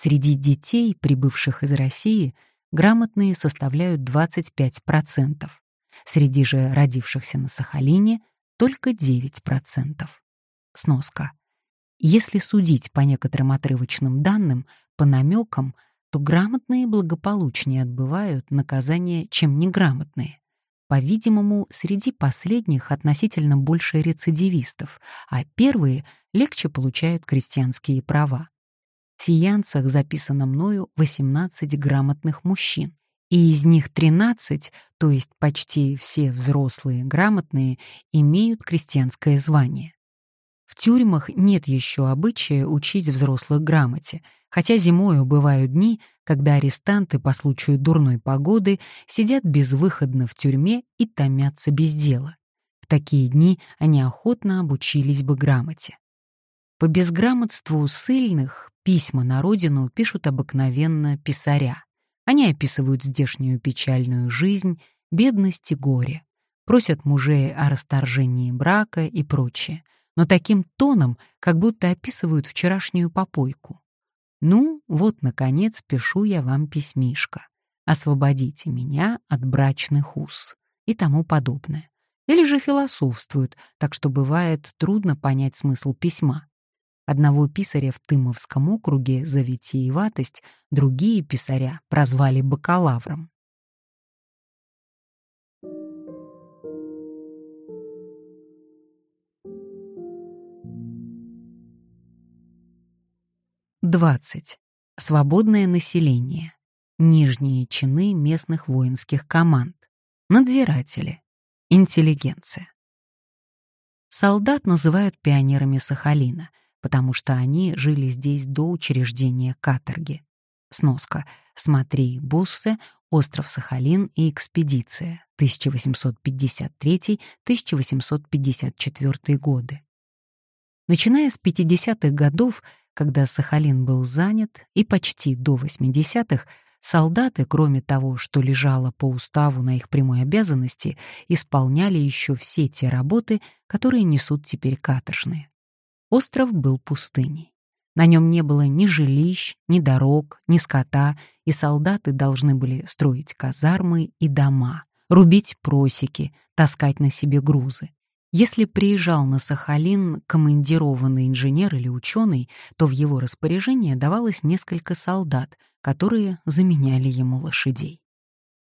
Среди детей, прибывших из России, грамотные составляют 25%. Среди же родившихся на Сахалине только 9%. Сноска. Если судить по некоторым отрывочным данным, по намекам, то грамотные благополучнее отбывают наказание, чем неграмотные. По-видимому, среди последних относительно больше рецидивистов, а первые легче получают крестьянские права. В сиянцах записано мною 18 грамотных мужчин, и из них 13, то есть почти все взрослые грамотные, имеют крестьянское звание. В тюрьмах нет еще обычая учить взрослых грамоте, хотя зимою бывают дни, когда арестанты по случаю дурной погоды сидят безвыходно в тюрьме и томятся без дела. В такие дни они охотно обучились бы грамоте. По безграмотству сыльных письма на родину пишут обыкновенно писаря. Они описывают здешнюю печальную жизнь, бедность и горе, просят мужей о расторжении брака и прочее — но таким тоном, как будто описывают вчерашнюю попойку. Ну, вот, наконец, пишу я вам письмишко. Освободите меня от брачных уз и тому подобное. Или же философствуют, так что бывает трудно понять смысл письма. Одного писаря в Тымовском округе за витиеватость, другие писаря прозвали бакалавром. 20. Свободное население. Нижние чины местных воинских команд. Надзиратели. Интеллигенция. Солдат называют пионерами Сахалина, потому что они жили здесь до учреждения каторги. Сноска. Смотри Буссе, Остров Сахалин и экспедиция 1853-1854 годы. Начиная с 50-х годов когда Сахалин был занят, и почти до 80-х солдаты, кроме того, что лежало по уставу на их прямой обязанности, исполняли еще все те работы, которые несут теперь каторжные. Остров был пустыней. На нем не было ни жилищ, ни дорог, ни скота, и солдаты должны были строить казармы и дома, рубить просеки, таскать на себе грузы. Если приезжал на Сахалин командированный инженер или ученый, то в его распоряжение давалось несколько солдат, которые заменяли ему лошадей.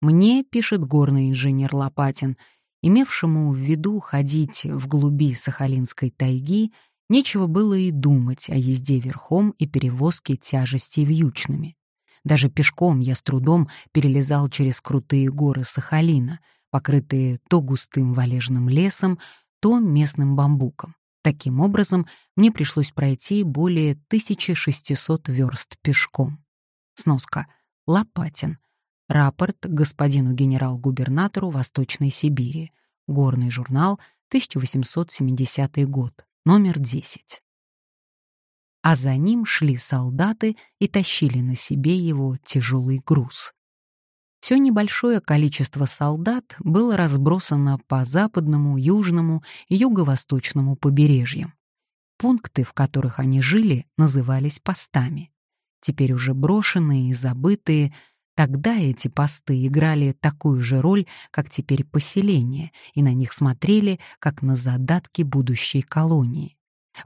Мне, пишет горный инженер Лопатин, имевшему в виду ходить в глуби Сахалинской тайги, нечего было и думать о езде верхом и перевозке тяжестей вьючными. Даже пешком я с трудом перелезал через крутые горы Сахалина, покрытые то густым валежным лесом, то местным бамбуком. Таким образом, мне пришлось пройти более 1600 верст пешком. Сноска. Лопатин. Рапорт господину генерал-губернатору Восточной Сибири. Горный журнал, 1870 год, номер 10. А за ним шли солдаты и тащили на себе его тяжелый груз. Все небольшое количество солдат было разбросано по западному, южному и юго-восточному побережьям. Пункты, в которых они жили, назывались постами. Теперь уже брошенные и забытые, тогда эти посты играли такую же роль, как теперь поселения, и на них смотрели, как на задатки будущей колонии.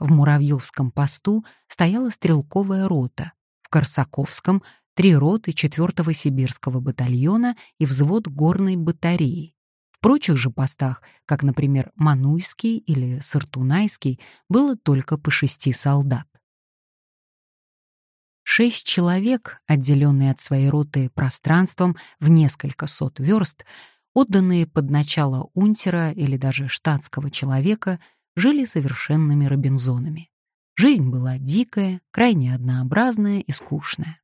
В Муравьевском посту стояла стрелковая рота, в Корсаковском три роты 4-го сибирского батальона и взвод горной батареи. В прочих же постах, как, например, Мануйский или Сартунайский, было только по шести солдат. Шесть человек, отделенные от своей роты пространством в несколько сот верст, отданные под начало унтера или даже штатского человека, жили совершенными робинзонами. Жизнь была дикая, крайне однообразная и скучная.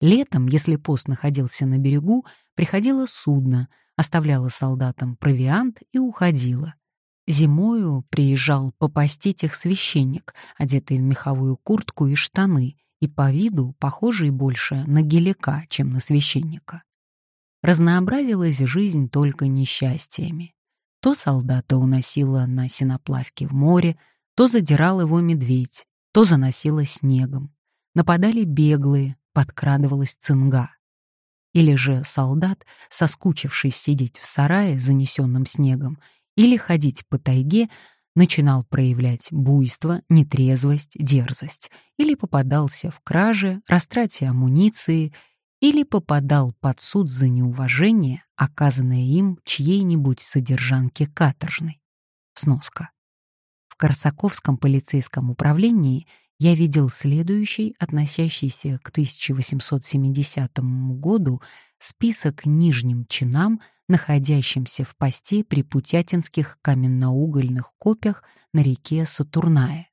Летом, если пост находился на берегу, приходило судно, оставляло солдатам провиант и уходило. Зимою приезжал попастить их священник, одетый в меховую куртку и штаны, и по виду похожий больше на гелика, чем на священника. Разнообразилась жизнь только несчастьями. То солдата уносила на сеноплавке в море, то задирал его медведь, то заносило снегом. нападали беглые, подкрадывалась цинга. Или же солдат, соскучившись сидеть в сарае, занесенном снегом, или ходить по тайге, начинал проявлять буйство, нетрезвость, дерзость, или попадался в краже, растрате амуниции, или попадал под суд за неуважение, оказанное им чьей-нибудь содержанке каторжной. Сноска. В Корсаковском полицейском управлении я видел следующий, относящийся к 1870 году, список нижним чинам, находящимся в посте при путятинских каменноугольных копях на реке Сатурная.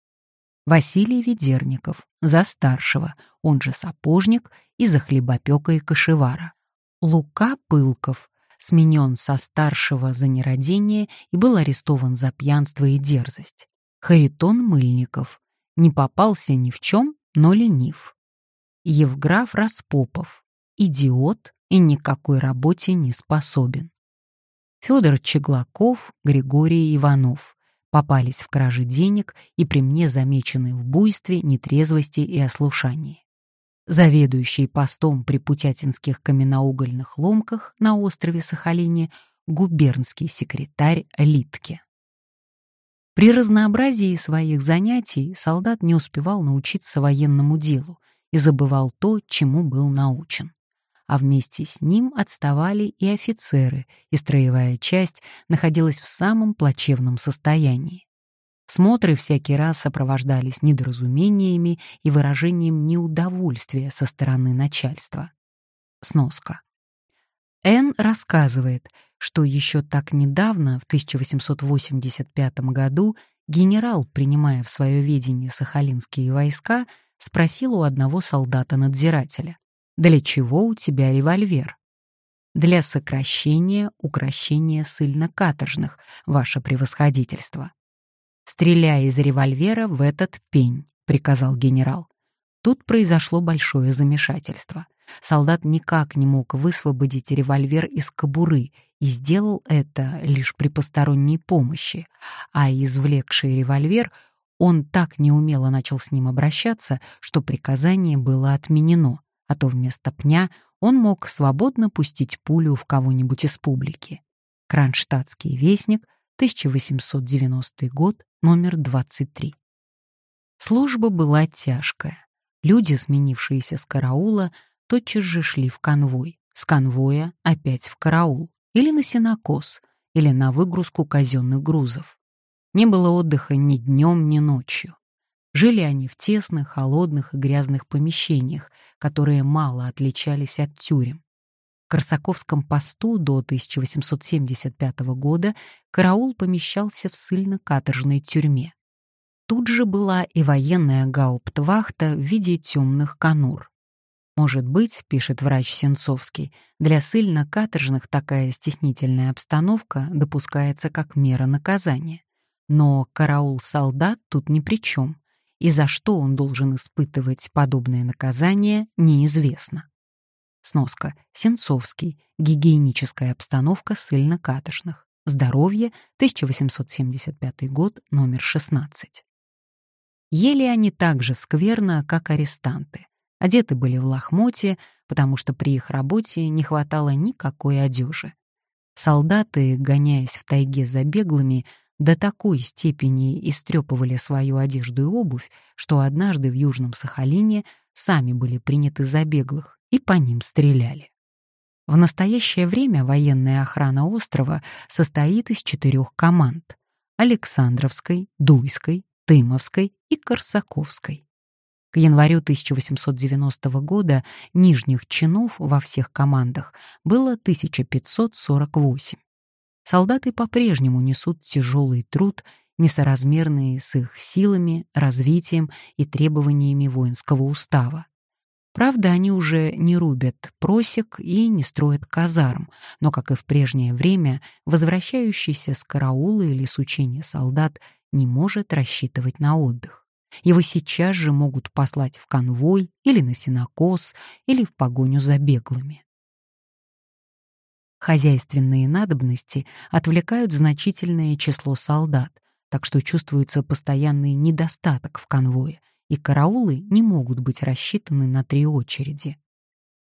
Василий Ведерников, за старшего, он же сапожник, и за хлебопека и кошевара. Лука Пылков, сменен со старшего за нерадение и был арестован за пьянство и дерзость. Харитон Мыльников, не попался ни в чем, но ленив. Евграф Распопов, идиот и никакой работе не способен. Федор Чеглаков, Григорий Иванов попались в краже денег и при мне замечены в буйстве, нетрезвости и ослушании. Заведующий постом при путятинских каменноугольных ломках на острове Сахалине губернский секретарь Литке. При разнообразии своих занятий солдат не успевал научиться военному делу и забывал то, чему был научен. А вместе с ним отставали и офицеры, и строевая часть находилась в самом плачевном состоянии. Смотры всякий раз сопровождались недоразумениями и выражением неудовольствия со стороны начальства. Сноска. Н рассказывает, что еще так недавно, в 1885 году, генерал, принимая в свое ведение сахалинские войска, спросил у одного солдата-надзирателя, «Для чего у тебя револьвер?» «Для сокращения укрощения ссыльно-каторжных, ваше превосходительство». «Стреляй из револьвера в этот пень», — приказал генерал. Тут произошло большое замешательство. Солдат никак не мог высвободить револьвер из кобуры и сделал это лишь при посторонней помощи, а извлекший револьвер он так неумело начал с ним обращаться, что приказание было отменено, а то вместо пня он мог свободно пустить пулю в кого-нибудь из публики. Кронштадтский вестник, 1890 год, номер 23. Служба была тяжкая. Люди, сменившиеся с караула, тотчас же шли в конвой, с конвоя опять в караул, или на сенокос, или на выгрузку казенных грузов. Не было отдыха ни днем, ни ночью. Жили они в тесных, холодных и грязных помещениях, которые мало отличались от тюрем. В Корсаковском посту до 1875 года караул помещался в ссыльно-каторжной тюрьме. Тут же была и военная гауптвахта в виде темных конур. Может быть, пишет врач Сенцовский, для ссыльно-каторжных такая стеснительная обстановка допускается как мера наказания. Но караул-солдат тут ни при чем, и за что он должен испытывать подобное наказание, неизвестно. Сноска. Сенцовский. Гигиеническая обстановка ссыльно-каторжных. Здоровье. 1875 год. Номер 16. Ели они так же скверно, как арестанты. Одеты были в лохмотье, потому что при их работе не хватало никакой одежи. Солдаты, гоняясь в тайге за беглыми, до такой степени истрепывали свою одежду и обувь, что однажды в Южном Сахалине сами были приняты за беглых и по ним стреляли. В настоящее время военная охрана острова состоит из четырех команд — Александровской, Дуйской, Тымовской и Корсаковской. К январю 1890 года нижних чинов во всех командах было 1548. Солдаты по-прежнему несут тяжелый труд, несоразмерный с их силами, развитием и требованиями воинского устава. Правда, они уже не рубят просек и не строят казарм, но, как и в прежнее время, возвращающийся с караула или с учения солдат не может рассчитывать на отдых. Его сейчас же могут послать в конвой или на сенокос, или в погоню за беглыми. Хозяйственные надобности отвлекают значительное число солдат, так что чувствуется постоянный недостаток в конвое, и караулы не могут быть рассчитаны на три очереди.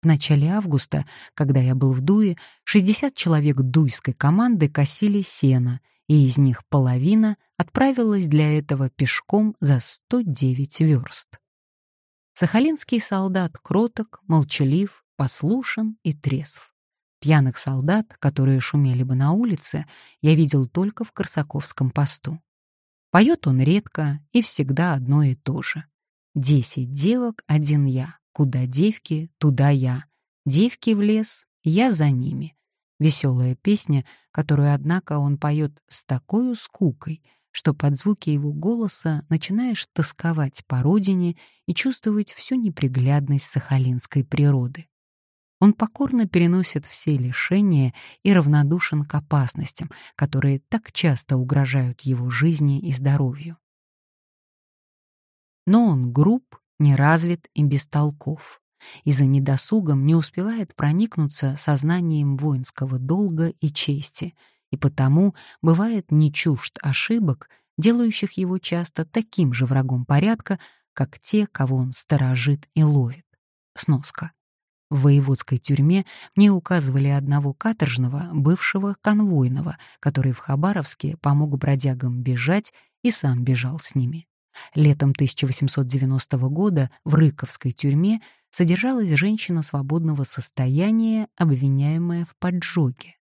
В начале августа, когда я был в Дуе, 60 человек дуйской команды косили сено, и из них половина отправилась для этого пешком за 109 верст. Сахалинский солдат кроток, молчалив, послушен и трезв. Пьяных солдат, которые шумели бы на улице, я видел только в Корсаковском посту. Поет он редко и всегда одно и то же. «Десять девок, один я. Куда девки, туда я. Девки в лес, я за ними. Веселая песня, которую, однако, он поет с такой скукой, что под звуки его голоса начинаешь тосковать по родине и чувствовать всю неприглядность сахалинской природы. Он покорно переносит все лишения и равнодушен к опасностям, которые так часто угрожают его жизни и здоровью. Но он груб, неразвит и бестолков. И за недосугом не успевает проникнуться сознанием воинского долга и чести, и потому бывает не чужд ошибок, делающих его часто таким же врагом порядка, как те, кого он сторожит и ловит. Сноска. В воеводской тюрьме мне указывали одного каторжного, бывшего конвойного, который в Хабаровске помог бродягам бежать и сам бежал с ними. Летом 1890 года в Рыковской тюрьме содержалась женщина свободного состояния, обвиняемая в поджоге.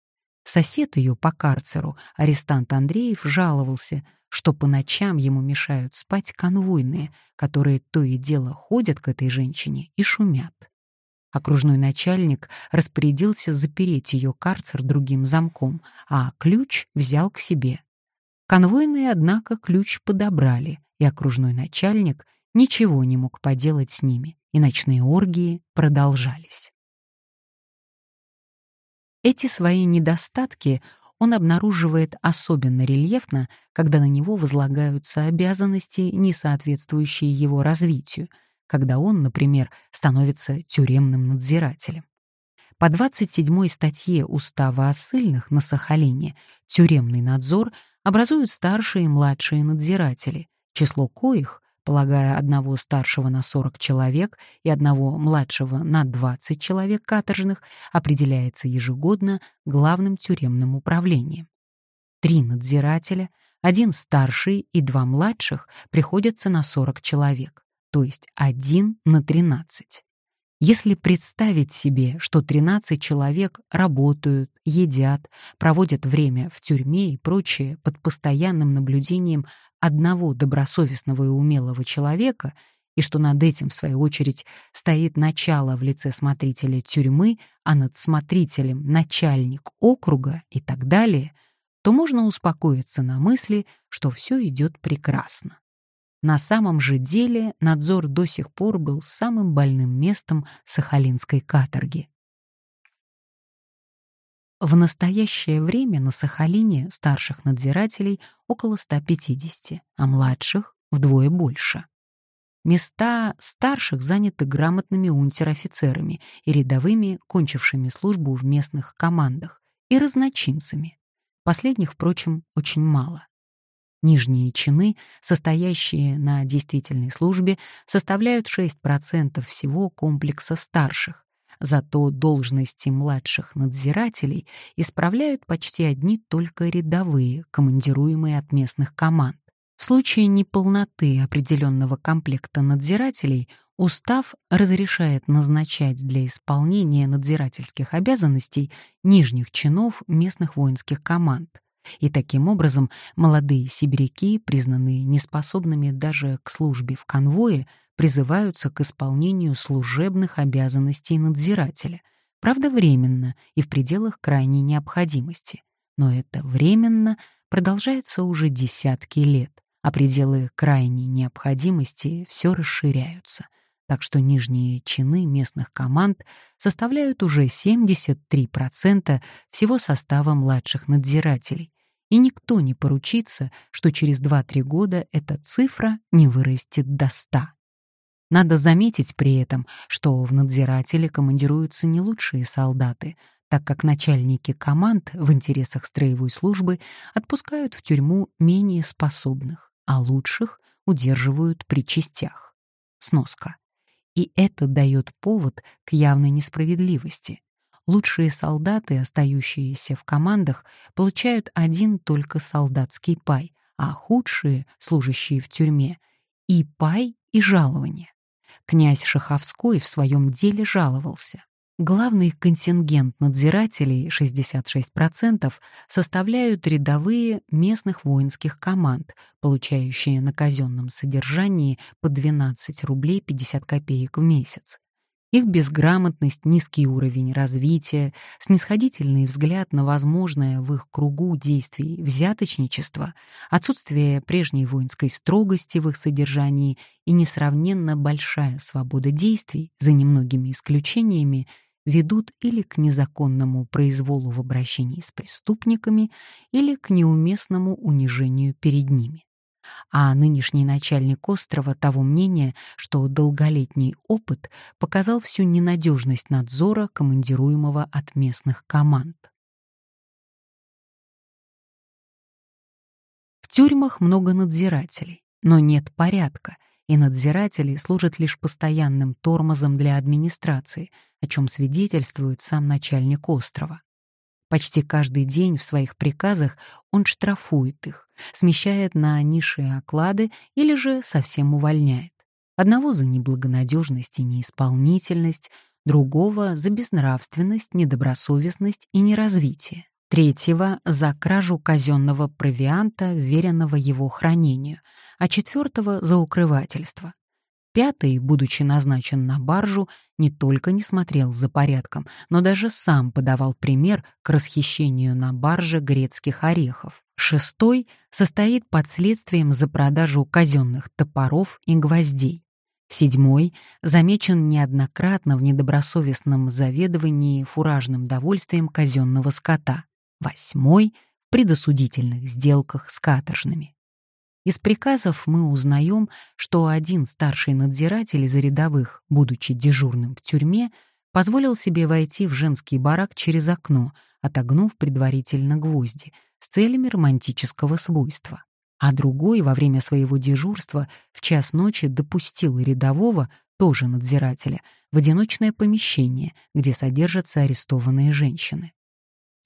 Сосед ее по карцеру, арестант Андреев, жаловался, что по ночам ему мешают спать конвойные, которые то и дело ходят к этой женщине и шумят. Окружной начальник распорядился запереть ее карцер другим замком, а ключ взял к себе. Конвойные, однако, ключ подобрали, и окружной начальник ничего не мог поделать с ними, и ночные оргии продолжались. Эти свои недостатки он обнаруживает особенно рельефно, когда на него возлагаются обязанности, не соответствующие его развитию, когда он, например, становится тюремным надзирателем. По 27 статье Устава о ссыльных на Сахалине тюремный надзор образуют старшие и младшие надзиратели, число коих, полагая одного старшего на 40 человек и одного младшего на 20 человек каторжных, определяется ежегодно главным тюремным управлением. Три надзирателя, один старший и два младших приходятся на 40 человек, то есть один на 13. Если представить себе, что 13 человек работают, едят, проводят время в тюрьме и прочее под постоянным наблюдением одного добросовестного и умелого человека, и что над этим, в свою очередь, стоит начало в лице смотрителя тюрьмы, а над смотрителем начальник округа и так далее, то можно успокоиться на мысли, что все идет прекрасно. На самом же деле надзор до сих пор был самым больным местом Сахалинской каторги. В настоящее время на Сахалине старших надзирателей около 150, а младших вдвое больше. Места старших заняты грамотными унтер-офицерами и рядовыми, кончившими службу в местных командах, и разночинцами. Последних, впрочем, очень мало. Нижние чины, состоящие на действительной службе, составляют 6% всего комплекса старших, зато должности младших надзирателей исправляют почти одни только рядовые, командируемые от местных команд. В случае неполноты определенного комплекта надзирателей устав разрешает назначать для исполнения надзирательских обязанностей нижних чинов местных воинских команд — и таким образом молодые сибиряки, признанные неспособными даже к службе в конвое, призываются к исполнению служебных обязанностей надзирателя, правда временно и в пределах крайней необходимости. Но это временно продолжается уже десятки лет, а пределы крайней необходимости все расширяются — так что нижние чины местных команд составляют уже 73% всего состава младших надзирателей, и никто не поручится, что через 2-3 года эта цифра не вырастет до 100. Надо заметить при этом, что в надзиратели командируются не лучшие солдаты, так как начальники команд в интересах строевой службы отпускают в тюрьму менее способных, а лучших удерживают при частях. Сноска. И это дает повод к явной несправедливости. Лучшие солдаты, остающиеся в командах, получают один только солдатский пай, а худшие, служащие в тюрьме, и пай, и жалование. Князь Шаховской в своем деле жаловался. Главный контингент надзирателей, 66%, составляют рядовые местных воинских команд, получающие на казенном содержании по 12 рублей 50 копеек в месяц. Их безграмотность, низкий уровень развития, снисходительный взгляд на возможное в их кругу действий взяточничество, отсутствие прежней воинской строгости в их содержании и несравненно большая свобода действий, за немногими исключениями, ведут или к незаконному произволу в обращении с преступниками, или к неуместному унижению перед ними. А нынешний начальник острова того мнения, что долголетний опыт показал всю ненадежность надзора, командируемого от местных команд. В тюрьмах много надзирателей, но нет порядка, и надзиратели служат лишь постоянным тормозом для администрации, о чем свидетельствует сам начальник острова. Почти каждый день в своих приказах он штрафует их, смещает на низшие оклады или же совсем увольняет. Одного за неблагонадежность и неисполнительность, другого за безнравственность, недобросовестность и неразвитие, третьего за кражу казенного провианта, веренного его хранению, а четвертого за укрывательство. Пятый, будучи назначен на баржу, не только не смотрел за порядком, но даже сам подавал пример к расхищению на барже грецких орехов. Шестой состоит под следствием за продажу казенных топоров и гвоздей. Седьмой замечен неоднократно в недобросовестном заведовании фуражным довольствием казенного скота. Восьмой — предосудительных сделках с каторжными. Из приказов мы узнаем, что один старший надзиратель из рядовых, будучи дежурным в тюрьме, позволил себе войти в женский барак через окно, отогнув предварительно гвозди, с целями романтического свойства. А другой во время своего дежурства в час ночи допустил рядового, тоже надзирателя, в одиночное помещение, где содержатся арестованные женщины.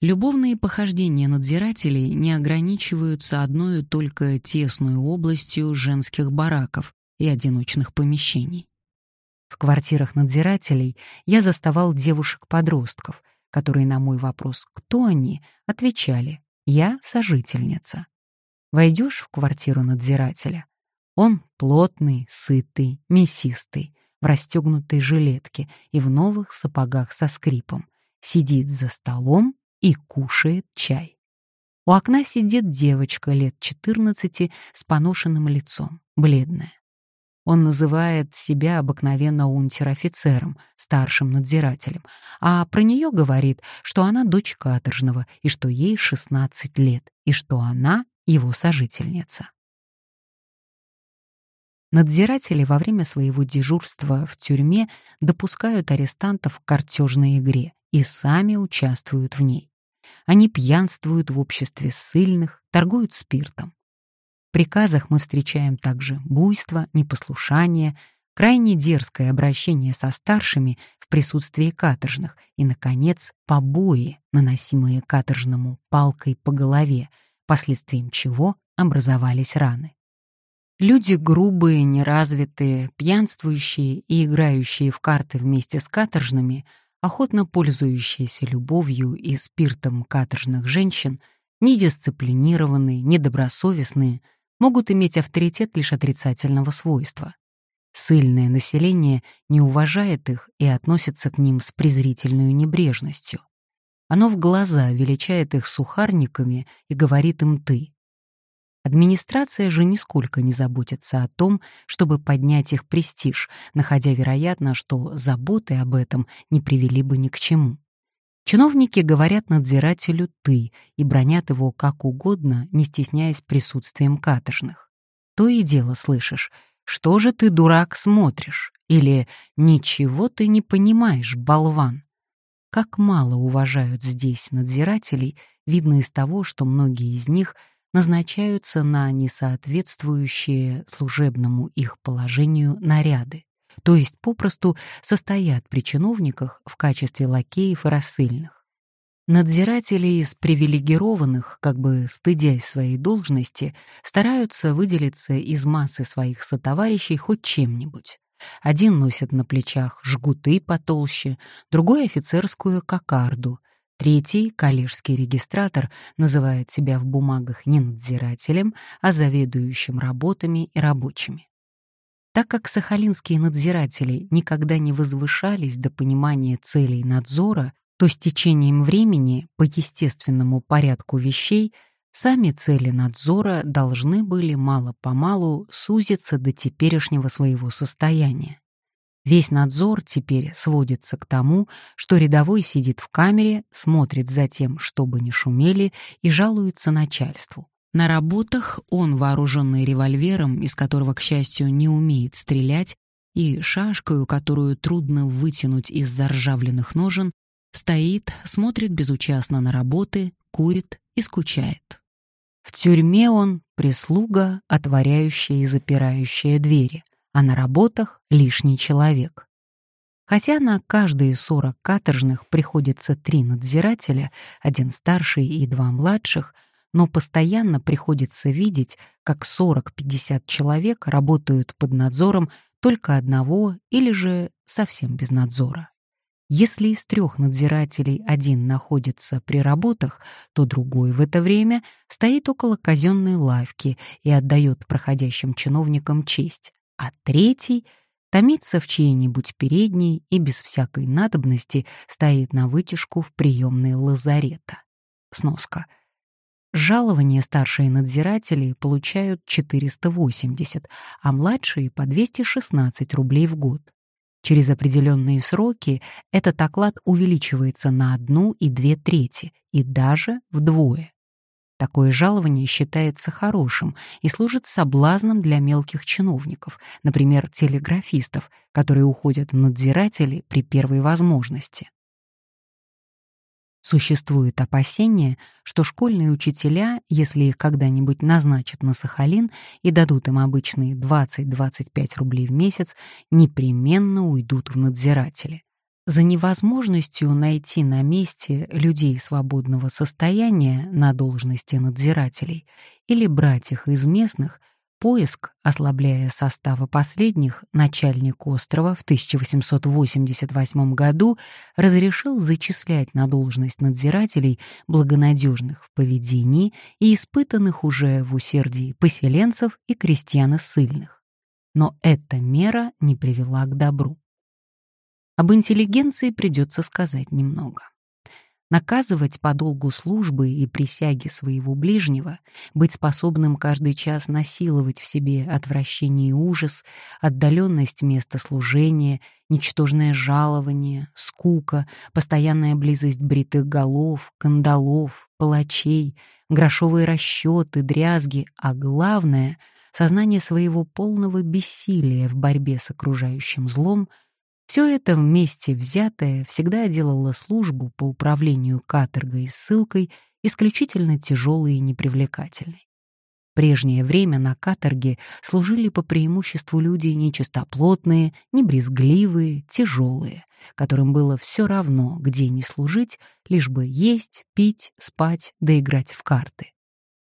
Любовные похождения надзирателей не ограничиваются одной только тесной областью женских бараков и одиночных помещений. В квартирах надзирателей я заставал девушек-подростков, которые на мой вопрос «Кто они?» отвечали «Я сожительница». Войдешь в квартиру надзирателя. Он плотный, сытый, мясистый, в расстегнутой жилетке и в новых сапогах со скрипом. Сидит за столом и кушает чай. У окна сидит девочка лет 14 с поношенным лицом, бледная. Он называет себя обыкновенно унтер-офицером, старшим надзирателем, а про нее говорит, что она дочь каторжного и что ей 16 лет, и что она его сожительница. Надзиратели во время своего дежурства в тюрьме допускают арестантов к картежной игре и сами участвуют в ней. Они пьянствуют в обществе ссыльных, торгуют спиртом. В приказах мы встречаем также буйство, непослушание, крайне дерзкое обращение со старшими в присутствии каторжных и, наконец, побои, наносимые каторжному палкой по голове, последствием чего образовались раны. Люди грубые, неразвитые, пьянствующие и играющие в карты вместе с каторжными — охотно пользующиеся любовью и спиртом каторжных женщин, недисциплинированные, недобросовестные, могут иметь авторитет лишь отрицательного свойства. Сыльное население не уважает их и относится к ним с презрительной небрежностью. Оно в глаза величает их сухарниками и говорит им «ты». Администрация же нисколько не заботится о том, чтобы поднять их престиж, находя вероятно, что заботы об этом не привели бы ни к чему. Чиновники говорят надзирателю «ты» и бронят его как угодно, не стесняясь присутствием каторжных. То и дело слышишь «что же ты, дурак, смотришь?» или «ничего ты не понимаешь, болван». Как мало уважают здесь надзирателей, видно из того, что многие из них — назначаются на несоответствующие служебному их положению наряды, то есть попросту состоят при чиновниках в качестве лакеев и рассыльных. Надзиратели из привилегированных, как бы стыдясь своей должности, стараются выделиться из массы своих сотоварищей хоть чем-нибудь. Один носит на плечах жгуты потолще, другой — офицерскую кокарду, Третий, коллежский регистратор, называет себя в бумагах не надзирателем, а заведующим работами и рабочими. Так как сахалинские надзиратели никогда не возвышались до понимания целей надзора, то с течением времени по естественному порядку вещей сами цели надзора должны были мало-помалу сузиться до теперешнего своего состояния. Весь надзор теперь сводится к тому, что рядовой сидит в камере, смотрит за тем, чтобы не шумели, и жалуется начальству. На работах он, вооруженный револьвером, из которого, к счастью, не умеет стрелять, и шашкою, которую трудно вытянуть из заржавленных ножен, стоит, смотрит безучастно на работы, курит и скучает. В тюрьме он — прислуга, отворяющая и запирающая двери — а на работах лишний человек. Хотя на каждые 40 каторжных приходится три надзирателя, один старший и два младших, но постоянно приходится видеть, как 40-50 человек работают под надзором только одного или же совсем без надзора. Если из трех надзирателей один находится при работах, то другой в это время стоит около казенной лавки и отдает проходящим чиновникам честь, а третий томится в чьей-нибудь передней и без всякой надобности стоит на вытяжку в приемной лазарета. Сноска. Жалование старшие надзиратели получают 480, а младшие — по 216 рублей в год. Через определенные сроки этот оклад увеличивается на одну и две трети, и даже вдвое. Такое жалование считается хорошим и служит соблазном для мелких чиновников, например, телеграфистов, которые уходят в надзиратели при первой возможности. Существует опасение, что школьные учителя, если их когда-нибудь назначат на Сахалин и дадут им обычные 20-25 рублей в месяц, непременно уйдут в надзиратели. За невозможностью найти на месте людей свободного состояния на должности надзирателей или брать их из местных, поиск, ослабляя состава последних, начальник острова в 1888 году разрешил зачислять на должность надзирателей благонадежных в поведении и испытанных уже в усердии поселенцев и крестьян ссыльных. Но эта мера не привела к добру. Об интеллигенции придется сказать немного. Наказывать по долгу службы и присяги своего ближнего, быть способным каждый час насиловать в себе отвращение и ужас, отдаленность места служения, ничтожное жалование, скука, постоянная близость бритых голов, кандалов, палачей, грошовые расчеты, дрязги, а главное — сознание своего полного бессилия в борьбе с окружающим злом — все это вместе взятое всегда делало службу по управлению каторгой и ссылкой исключительно тяжелой и непривлекательной. В прежнее время на каторге служили по преимуществу люди нечистоплотные, небрезгливые, тяжелые, которым было все равно, где не служить, лишь бы есть, пить, спать да играть в карты.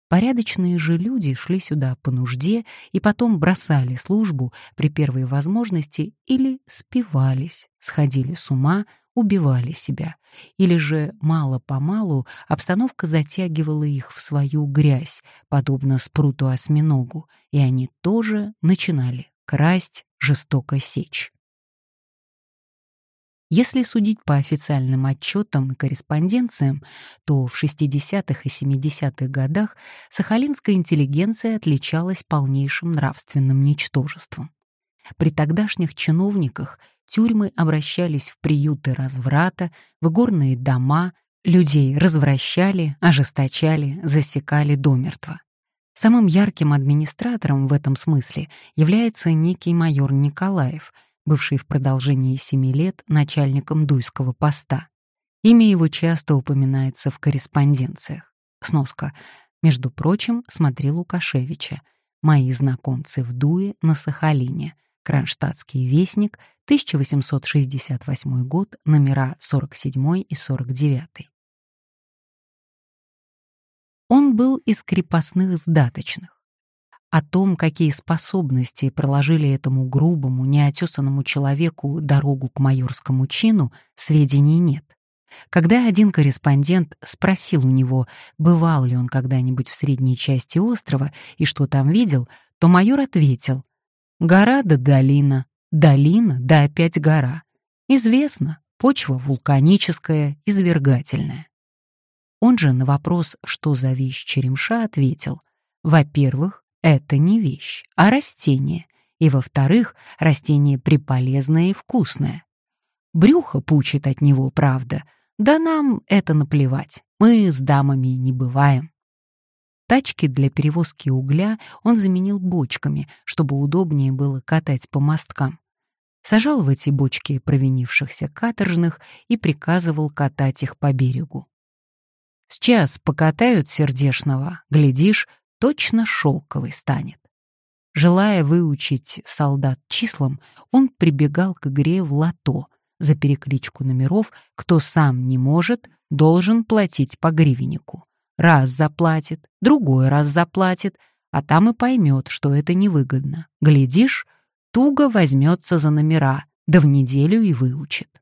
Порядочные же люди шли сюда по нужде и потом бросали службу при первой возможности или спивались, сходили с ума, убивали себя. Или же мало-помалу обстановка затягивала их в свою грязь, подобно спруту-осьминогу, и они тоже начинали красть, жестоко сечь. Если судить по официальным отчетам и корреспонденциям, то в 60-х и 70-х годах сахалинская интеллигенция отличалась полнейшим нравственным ничтожеством. При тогдашних чиновниках тюрьмы обращались в приюты разврата, в горные дома, людей развращали, ожесточали, засекали домертво. Самым ярким администратором в этом смысле является некий майор Николаев — бывший в продолжении семи лет начальником Дуйского поста. Имя его часто упоминается в корреспонденциях. Сноска. Между прочим, смотри Лукашевича. «Мои знакомцы в Дуе на Сахалине», Кронштадтский вестник, 1868 год, номера 47 и 49. Он был из крепостных сдаточных. О том, какие способности проложили этому грубому, неотесанному человеку дорогу к майорскому чину, сведений нет. Когда один корреспондент спросил у него, бывал ли он когда-нибудь в средней части острова и что там видел, то майор ответил «Гора да долина, долина да опять гора. Известно, почва вулканическая, извергательная». Он же на вопрос, что за вещь черемша, ответил «Во-первых, это не вещь, а растение, и, во-вторых, растение приполезное и вкусное. Брюхо пучит от него, правда, да нам это наплевать, мы с дамами не бываем. Тачки для перевозки угля он заменил бочками, чтобы удобнее было катать по мосткам. Сажал в эти бочки провинившихся каторжных и приказывал катать их по берегу. Сейчас покатают сердешного, глядишь, точно шелковый станет. Желая выучить солдат числам, он прибегал к игре в лото за перекличку номеров, кто сам не может, должен платить по гривеннику. Раз заплатит, другой раз заплатит, а там и поймет, что это невыгодно. Глядишь, туго возьмется за номера, да в неделю и выучит.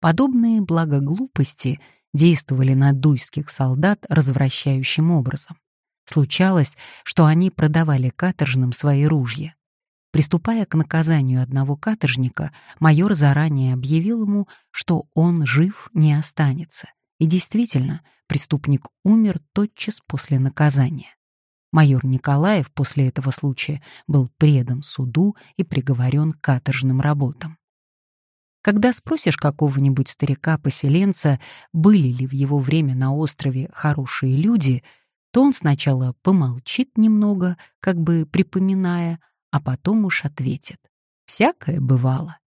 Подобные благоглупости — действовали на дуйских солдат развращающим образом. Случалось, что они продавали каторжным свои ружья. Приступая к наказанию одного каторжника, майор заранее объявил ему, что он жив не останется. И действительно, преступник умер тотчас после наказания. Майор Николаев после этого случая был предан суду и приговорен к каторжным работам. Когда спросишь какого-нибудь старика-поселенца, были ли в его время на острове хорошие люди, то он сначала помолчит немного, как бы припоминая, а потом уж ответит. Всякое бывало.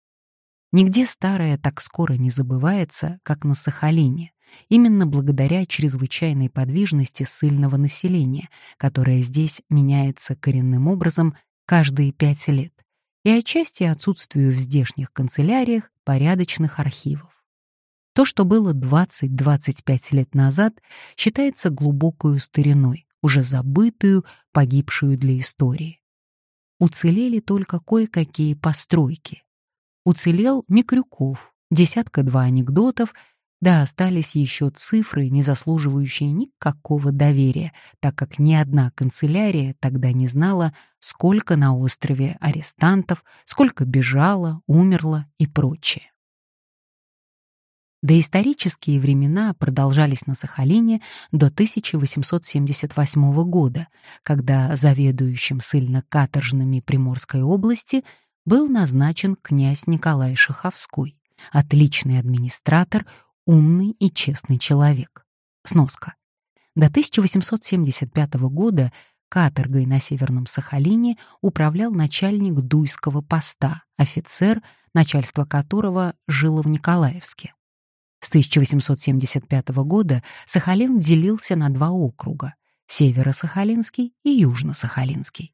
Нигде старое так скоро не забывается, как на Сахалине, именно благодаря чрезвычайной подвижности ссыльного населения, которое здесь меняется коренным образом каждые пять лет и отчасти отсутствию в здешних канцеляриях порядочных архивов. То, что было 20-25 лет назад, считается глубокую стариной, уже забытую, погибшую для истории. Уцелели только кое-какие постройки. Уцелел Микрюков, десятка-два анекдотов — да, остались еще цифры, не заслуживающие никакого доверия, так как ни одна канцелярия тогда не знала, сколько на острове арестантов, сколько бежало, умерло и прочее. Доисторические времена продолжались на Сахалине до 1878 года, когда заведующим ссыльно-каторжными Приморской области был назначен князь Николай Шаховской, отличный администратор, умный и честный человек. Сноска. До 1875 года каторгой на Северном Сахалине управлял начальник Дуйского поста, офицер, начальство которого жило в Николаевске. С 1875 года Сахалин делился на два округа — Северо-Сахалинский и Южно-Сахалинский.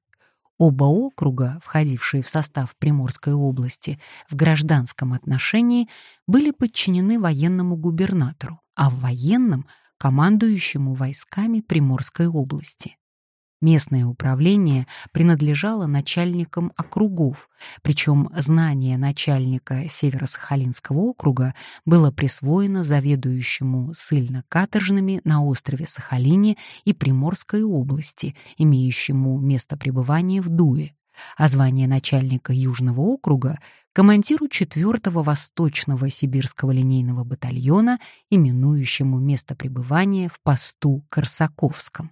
Оба округа, входившие в состав Приморской области в гражданском отношении, были подчинены военному губернатору, а в военном — командующему войсками Приморской области. Местное управление принадлежало начальникам округов, причем знание начальника Северо-Сахалинского округа было присвоено заведующему ссыльно-каторжными на острове Сахалине и Приморской области, имеющему место пребывания в Дуе, а звание начальника Южного округа — командиру 4-го Восточного сибирского линейного батальона, именующему место пребывания в посту Корсаковском.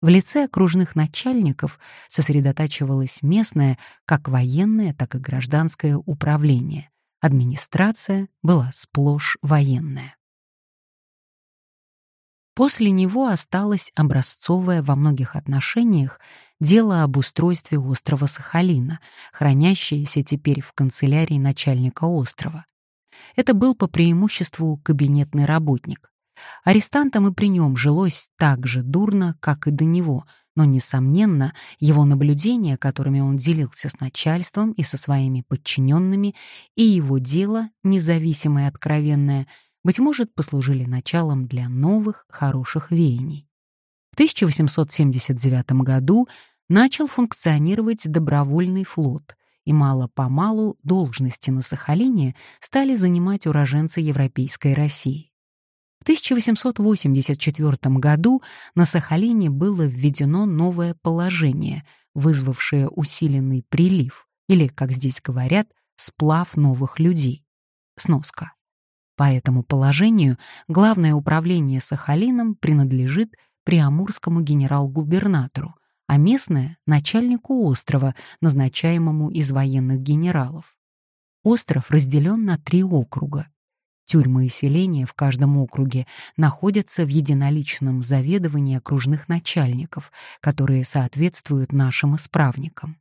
В лице окружных начальников сосредотачивалось местное как военное, так и гражданское управление. Администрация была сплошь военная. После него осталось образцовое во многих отношениях дело об устройстве острова Сахалина, хранящееся теперь в канцелярии начальника острова. Это был по преимуществу кабинетный работник, Арестантам и при нем жилось так же дурно, как и до него, но, несомненно, его наблюдения, которыми он делился с начальством и со своими подчиненными, и его дело, независимое и откровенное, быть может, послужили началом для новых хороших веяний. В 1879 году начал функционировать добровольный флот, и мало-помалу должности на Сахалине стали занимать уроженцы Европейской России. В 1884 году на Сахалине было введено новое положение, вызвавшее усиленный прилив, или, как здесь говорят, сплав новых людей. Сноска. По этому положению главное управление Сахалином принадлежит приамурскому генерал-губернатору, а местное — начальнику острова, назначаемому из военных генералов. Остров разделен на три округа. Тюрьмы и селения в каждом округе находятся в единоличном заведовании окружных начальников, которые соответствуют нашим исправникам.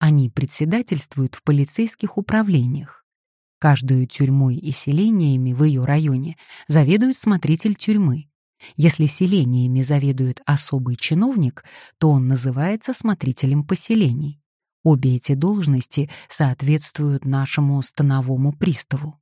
Они председательствуют в полицейских управлениях. Каждую тюрьмой и селениями в ее районе заведует смотритель тюрьмы. Если селениями заведует особый чиновник, то он называется смотрителем поселений. Обе эти должности соответствуют нашему становому приставу.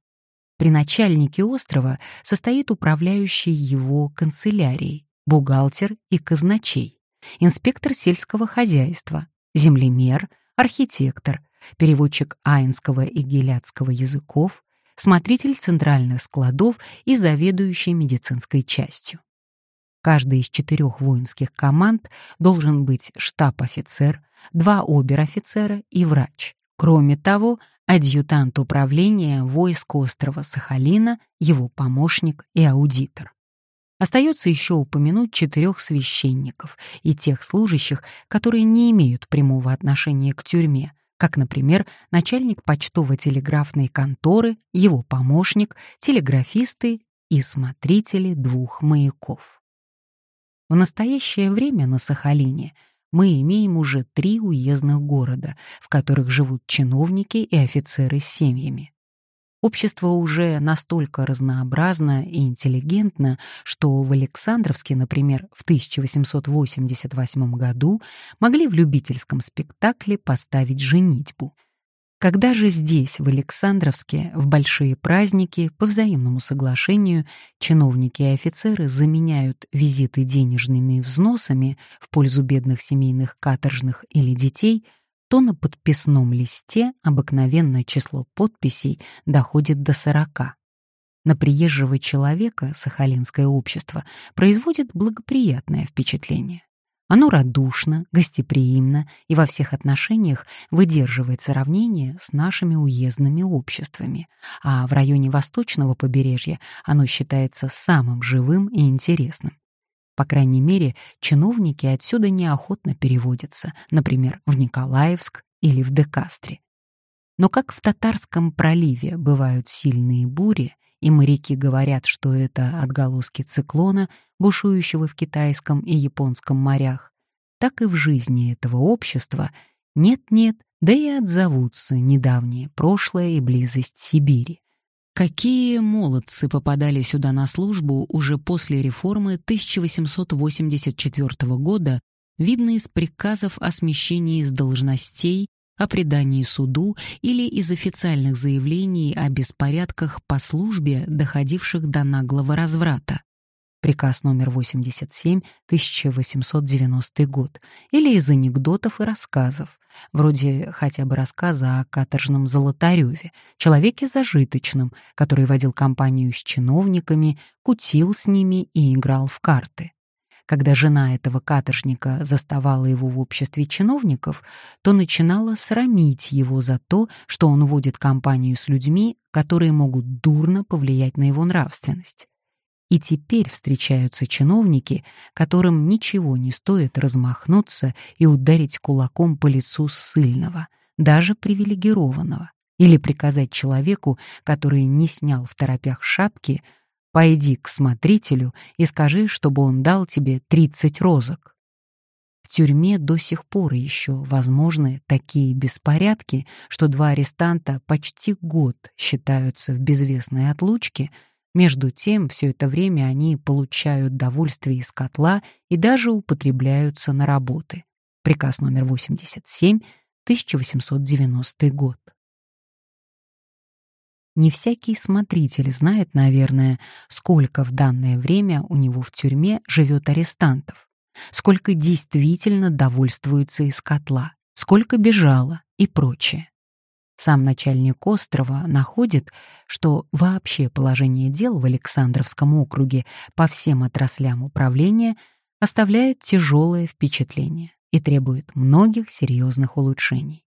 При начальнике острова состоит управляющий его канцелярией, бухгалтер и казначей, инспектор сельского хозяйства, землемер, архитектор, переводчик аинского и геляцкого языков, смотритель центральных складов и заведующий медицинской частью. Каждой из четырех воинских команд должен быть штаб-офицер, два обер-офицера и врач. Кроме того, адъютант управления войск острова Сахалина, его помощник и аудитор. Остается еще упомянуть четырех священников и тех служащих, которые не имеют прямого отношения к тюрьме, как, например, начальник почтово-телеграфной конторы, его помощник, телеграфисты и смотрители двух маяков. В настоящее время на Сахалине мы имеем уже три уездных города, в которых живут чиновники и офицеры с семьями. Общество уже настолько разнообразно и интеллигентно, что в Александровске, например, в 1888 году могли в любительском спектакле поставить «Женитьбу», когда же здесь, в Александровске, в большие праздники, по взаимному соглашению, чиновники и офицеры заменяют визиты денежными взносами в пользу бедных семейных каторжных или детей, то на подписном листе обыкновенное число подписей доходит до 40. На приезжего человека сахалинское общество производит благоприятное впечатление. Оно радушно, гостеприимно и во всех отношениях выдерживает сравнение с нашими уездными обществами, а в районе восточного побережья оно считается самым живым и интересным. По крайней мере, чиновники отсюда неохотно переводятся, например, в Николаевск или в Декастре. Но как в Татарском проливе бывают сильные бури, и моряки говорят, что это отголоски циклона, бушующего в китайском и японском морях, так и в жизни этого общества нет-нет, да и отзовутся недавнее прошлое и близость Сибири. Какие молодцы попадали сюда на службу уже после реформы 1884 года, видно из приказов о смещении с должностей о предании суду или из официальных заявлений о беспорядках по службе, доходивших до наглого разврата. Приказ номер 87, 1890 год, или из анекдотов и рассказов, вроде хотя бы рассказа о каторжном Золотареве, человеке зажиточном, который водил компанию с чиновниками, кутил с ними и играл в карты. Когда жена этого каторжника заставала его в обществе чиновников, то начинала срамить его за то, что он водит компанию с людьми, которые могут дурно повлиять на его нравственность. И теперь встречаются чиновники, которым ничего не стоит размахнуться и ударить кулаком по лицу ссыльного, даже привилегированного, или приказать человеку, который не снял в торопях шапки, Пойди к смотрителю и скажи, чтобы он дал тебе 30 розок. В тюрьме до сих пор еще возможны такие беспорядки, что два арестанта почти год считаются в безвестной отлучке, Между тем, все это время они получают довольствие из котла и даже употребляются на работы. Приказ номер 87, 1890 год. Не всякий смотритель знает, наверное, сколько в данное время у него в тюрьме живет арестантов, сколько действительно довольствуются из котла, сколько бежало и прочее. Сам начальник острова находит, что вообще положение дел в Александровском округе по всем отраслям управления оставляет тяжелое впечатление и требует многих серьезных улучшений.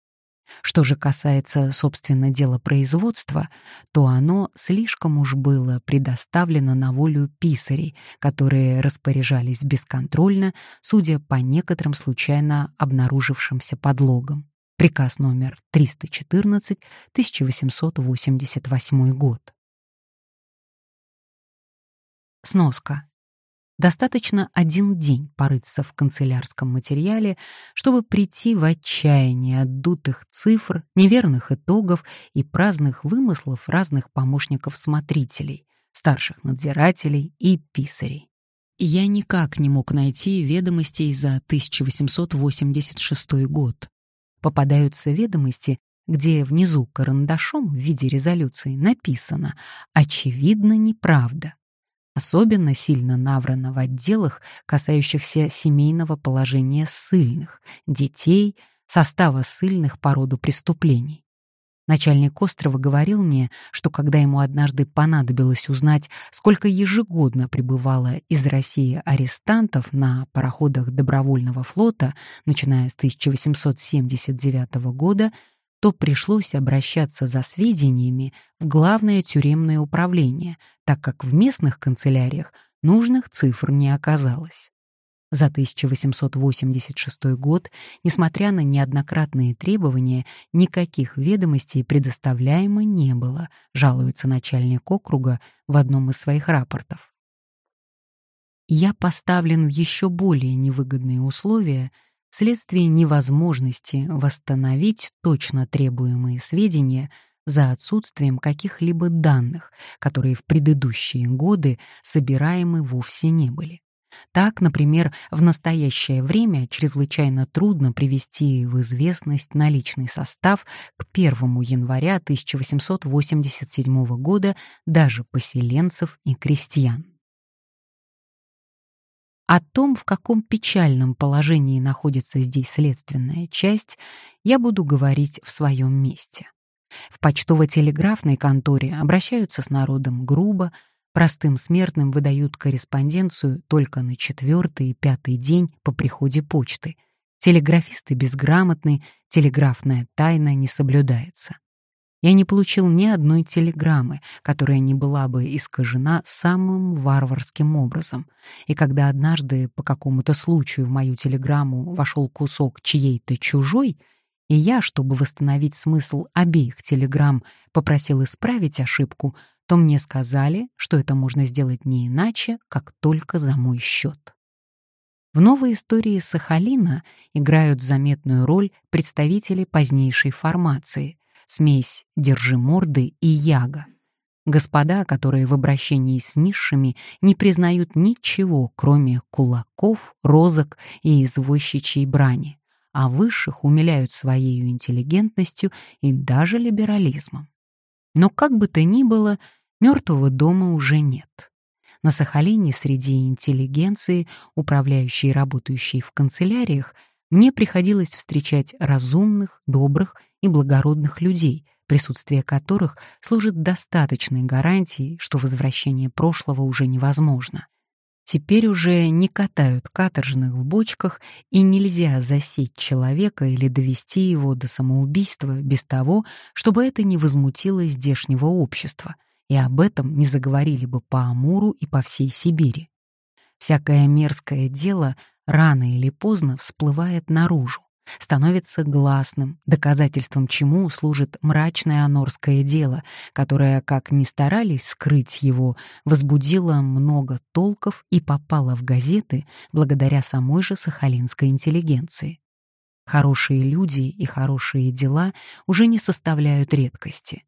Что же касается, собственно, дела производства, то оно слишком уж было предоставлено на волю писарей, которые распоряжались бесконтрольно, судя по некоторым случайно обнаружившимся подлогам. Приказ номер 314, 1888 год. Сноска. Достаточно один день порыться в канцелярском материале, чтобы прийти в отчаяние от дутых цифр, неверных итогов и праздных вымыслов разных помощников-смотрителей, старших надзирателей и писарей. Я никак не мог найти ведомостей за 1886 год. Попадаются ведомости, где внизу карандашом в виде резолюции написано «Очевидно, неправда». Особенно сильно наврано в отделах, касающихся семейного положения ссыльных, детей, состава ссыльных по роду преступлений. Начальник острова говорил мне, что когда ему однажды понадобилось узнать, сколько ежегодно прибывало из России арестантов на пароходах добровольного флота, начиная с 1879 года, то пришлось обращаться за сведениями в главное тюремное управление, так как в местных канцеляриях нужных цифр не оказалось. За 1886 год, несмотря на неоднократные требования, никаких ведомостей предоставляемо не было, жалуется начальник округа в одном из своих рапортов. Я поставлен в еще более невыгодные условия — вследствие невозможности восстановить точно требуемые сведения за отсутствием каких-либо данных, которые в предыдущие годы собираемы вовсе не были. Так, например, в настоящее время чрезвычайно трудно привести в известность наличный состав к 1 января 1887 года даже поселенцев и крестьян. О том, в каком печальном положении находится здесь следственная часть, я буду говорить в своем месте. В почтово-телеграфной конторе обращаются с народом грубо, простым смертным выдают корреспонденцию только на четвертый и пятый день по приходе почты. Телеграфисты безграмотны, телеграфная тайна не соблюдается. Я не получил ни одной телеграммы, которая не была бы искажена самым варварским образом. И когда однажды по какому-то случаю в мою телеграмму вошел кусок чьей-то чужой, и я, чтобы восстановить смысл обеих телеграмм, попросил исправить ошибку, то мне сказали, что это можно сделать не иначе, как только за мой счет. В новой истории Сахалина играют заметную роль представители позднейшей формации — смесь «держи морды» и «яга». Господа, которые в обращении с низшими не признают ничего, кроме кулаков, розок и извозчичьей брани, а высших умиляют своей интеллигентностью и даже либерализмом. Но как бы то ни было, мертвого дома уже нет. На Сахалине среди интеллигенции, управляющей и работающей в канцеляриях, мне приходилось встречать разумных, добрых и благородных людей, присутствие которых служит достаточной гарантией, что возвращение прошлого уже невозможно. Теперь уже не катают каторжных в бочках, и нельзя засечь человека или довести его до самоубийства без того, чтобы это не возмутило здешнего общества, и об этом не заговорили бы по Амуру и по всей Сибири. Всякое мерзкое дело рано или поздно всплывает наружу, становится гласным, доказательством чему служит мрачное анорское дело, которое, как ни старались скрыть его, возбудило много толков и попало в газеты благодаря самой же сахалинской интеллигенции. Хорошие люди и хорошие дела уже не составляют редкости.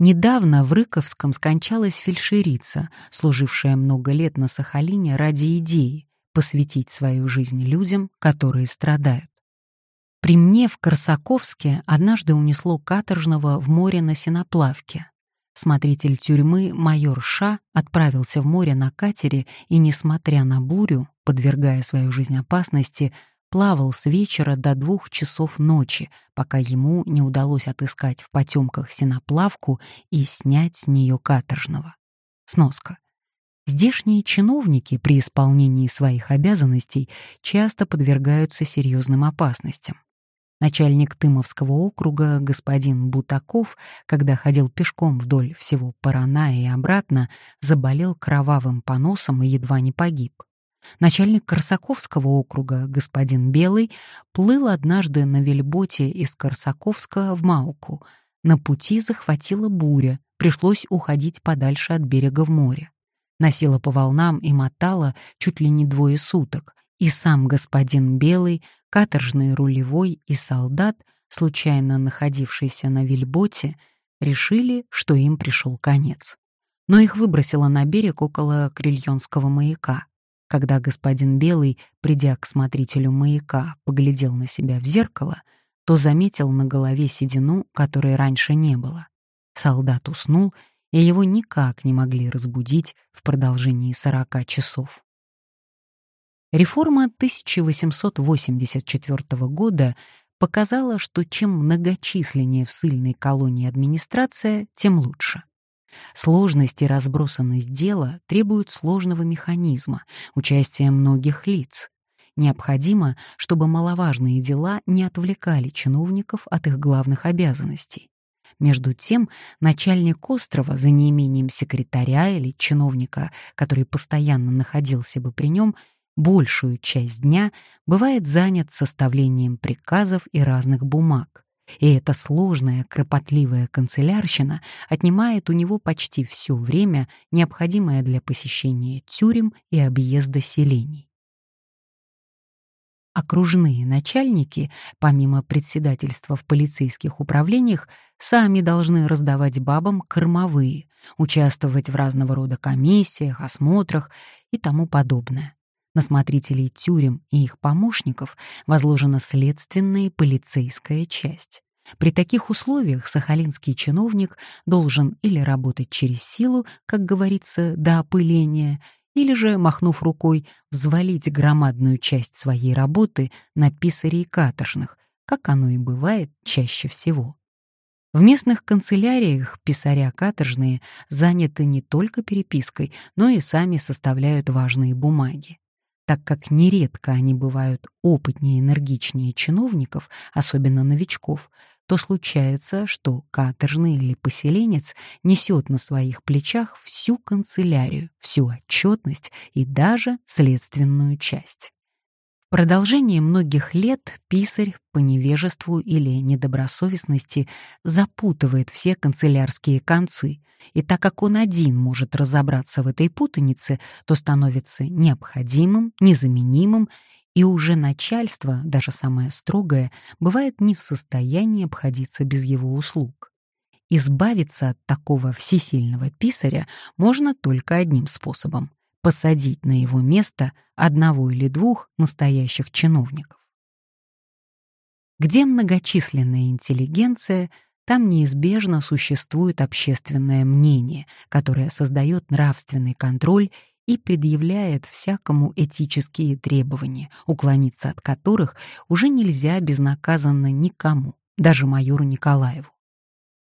Недавно в Рыковском скончалась фельдшерица, служившая много лет на Сахалине ради идеи посвятить свою жизнь людям, которые страдают. При мне в Корсаковске однажды унесло каторжного в море на сеноплавке. Смотритель тюрьмы майор Ша отправился в море на катере и, несмотря на бурю, подвергая свою жизнь опасности, плавал с вечера до двух часов ночи, пока ему не удалось отыскать в потемках сеноплавку и снять с нее каторжного. Сноска. Здешние чиновники при исполнении своих обязанностей часто подвергаются серьезным опасностям. Начальник Тымовского округа господин Бутаков, когда ходил пешком вдоль всего Парана и обратно, заболел кровавым поносом и едва не погиб. Начальник Корсаковского округа, господин Белый, плыл однажды на вельботе из Корсаковска в Мауку. На пути захватила буря, пришлось уходить подальше от берега в море. Носила по волнам и мотала чуть ли не двое суток, и сам господин Белый, каторжный рулевой и солдат, случайно находившийся на вельботе, решили, что им пришел конец. Но их выбросило на берег около Крильонского маяка. Когда господин Белый, придя к смотрителю маяка, поглядел на себя в зеркало, то заметил на голове седину, которой раньше не было. Солдат уснул, и его никак не могли разбудить в продолжении сорока часов. Реформа 1884 года показала, что чем многочисленнее в сыльной колонии администрация, тем лучше. Сложность и разбросанность дела требуют сложного механизма, участия многих лиц. Необходимо, чтобы маловажные дела не отвлекали чиновников от их главных обязанностей. Между тем, начальник острова за неимением секретаря или чиновника, который постоянно находился бы при нем, большую часть дня бывает занят составлением приказов и разных бумаг. И эта сложная, кропотливая канцелярщина отнимает у него почти все время, необходимое для посещения тюрем и объезда селений. Окружные начальники, помимо председательства в полицейских управлениях, сами должны раздавать бабам кормовые, участвовать в разного рода комиссиях, осмотрах и тому подобное. На смотрителей тюрем и их помощников возложена следственная и полицейская часть. При таких условиях сахалинский чиновник должен или работать через силу, как говорится, до опыления, или же, махнув рукой, взвалить громадную часть своей работы на писарей каторжных, как оно и бывает чаще всего. В местных канцеляриях писаря каторжные заняты не только перепиской, но и сами составляют важные бумаги так как нередко они бывают опытнее и энергичнее чиновников, особенно новичков, то случается, что каторжный или поселенец несет на своих плечах всю канцелярию, всю отчетность и даже следственную часть. В продолжении многих лет писарь по невежеству или недобросовестности запутывает все канцелярские концы, и так как он один может разобраться в этой путанице, то становится необходимым, незаменимым, и уже начальство, даже самое строгое, бывает не в состоянии обходиться без его услуг. Избавиться от такого всесильного писаря можно только одним способом посадить на его место одного или двух настоящих чиновников. Где многочисленная интеллигенция, там неизбежно существует общественное мнение, которое создает нравственный контроль и предъявляет всякому этические требования, уклониться от которых уже нельзя безнаказанно никому, даже майору Николаеву.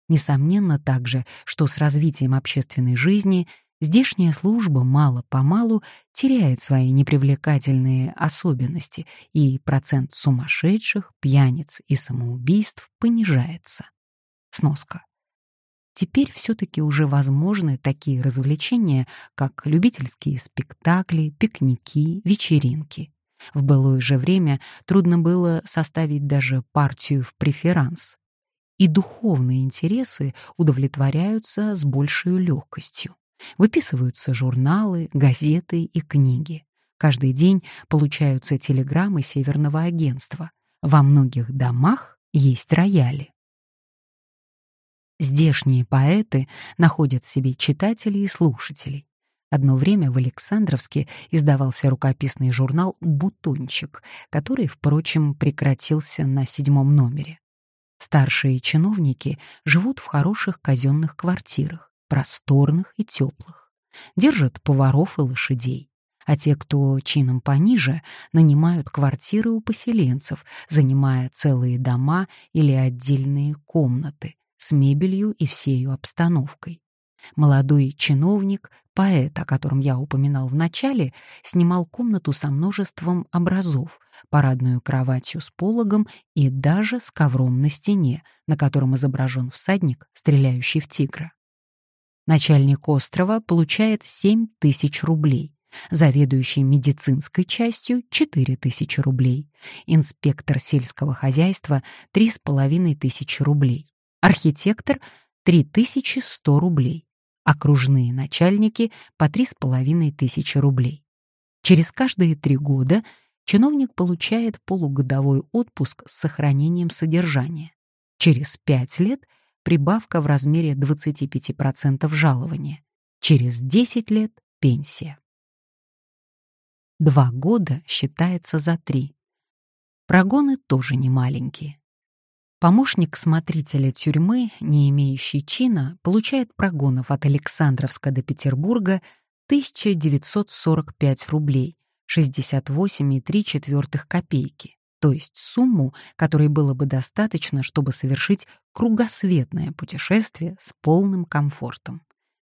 Несомненно также, что с развитием общественной жизни Здешняя служба мало-помалу теряет свои непривлекательные особенности, и процент сумасшедших, пьяниц и самоубийств понижается. Сноска. Теперь все-таки уже возможны такие развлечения, как любительские спектакли, пикники, вечеринки. В былое же время трудно было составить даже партию в преферанс. И духовные интересы удовлетворяются с большей легкостью. Выписываются журналы, газеты и книги. Каждый день получаются телеграммы Северного агентства. Во многих домах есть рояли. Здешние поэты находят себе читателей и слушателей. Одно время в Александровске издавался рукописный журнал «Бутончик», который, впрочем, прекратился на седьмом номере. Старшие чиновники живут в хороших казенных квартирах, просторных и теплых. Держат поваров и лошадей. А те, кто чином пониже, нанимают квартиры у поселенцев, занимая целые дома или отдельные комнаты с мебелью и всею обстановкой. Молодой чиновник, поэт, о котором я упоминал в начале, снимал комнату со множеством образов, парадную кроватью с пологом и даже с ковром на стене, на котором изображен всадник, стреляющий в тигра. Начальник острова получает 7 тысяч рублей, заведующий медицинской частью — 4 тысячи рублей, инспектор сельского хозяйства — 3,5 тысячи рублей, архитектор — 3100 рублей, окружные начальники — по 3,5 тысячи рублей. Через каждые три года чиновник получает полугодовой отпуск с сохранением содержания. Через пять лет — прибавка в размере 25% жалования. Через 10 лет — пенсия. Два года считается за три. Прогоны тоже не маленькие. Помощник смотрителя тюрьмы, не имеющий чина, получает прогонов от Александровска до Петербурга 1945 рублей, 68,3 копейки, то есть сумму, которой было бы достаточно, чтобы совершить кругосветное путешествие с полным комфортом.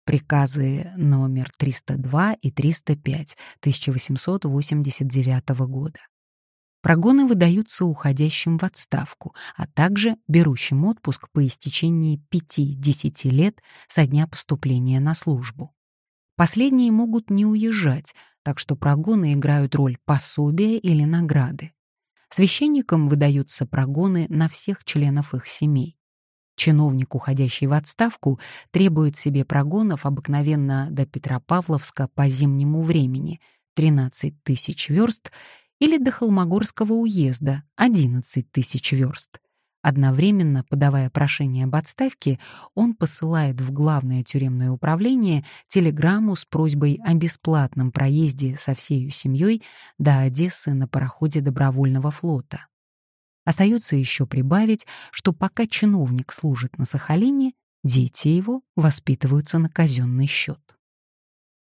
Приказы номер 302 и 305 1889 года. Прогоны выдаются уходящим в отставку, а также берущим отпуск по истечении 5-10 лет со дня поступления на службу. Последние могут не уезжать, так что прогоны играют роль пособия или награды. Священникам выдаются прогоны на всех членов их семей. Чиновник, уходящий в отставку, требует себе прогонов обыкновенно до Петропавловска по зимнему времени — 13 тысяч верст, или до Холмогорского уезда — 11 тысяч верст. Одновременно, подавая прошение об отставке, он посылает в главное тюремное управление телеграмму с просьбой о бесплатном проезде со всей семьей до Одессы на пароходе добровольного флота. Остается еще прибавить, что пока чиновник служит на Сахалине, дети его воспитываются на казенный счет.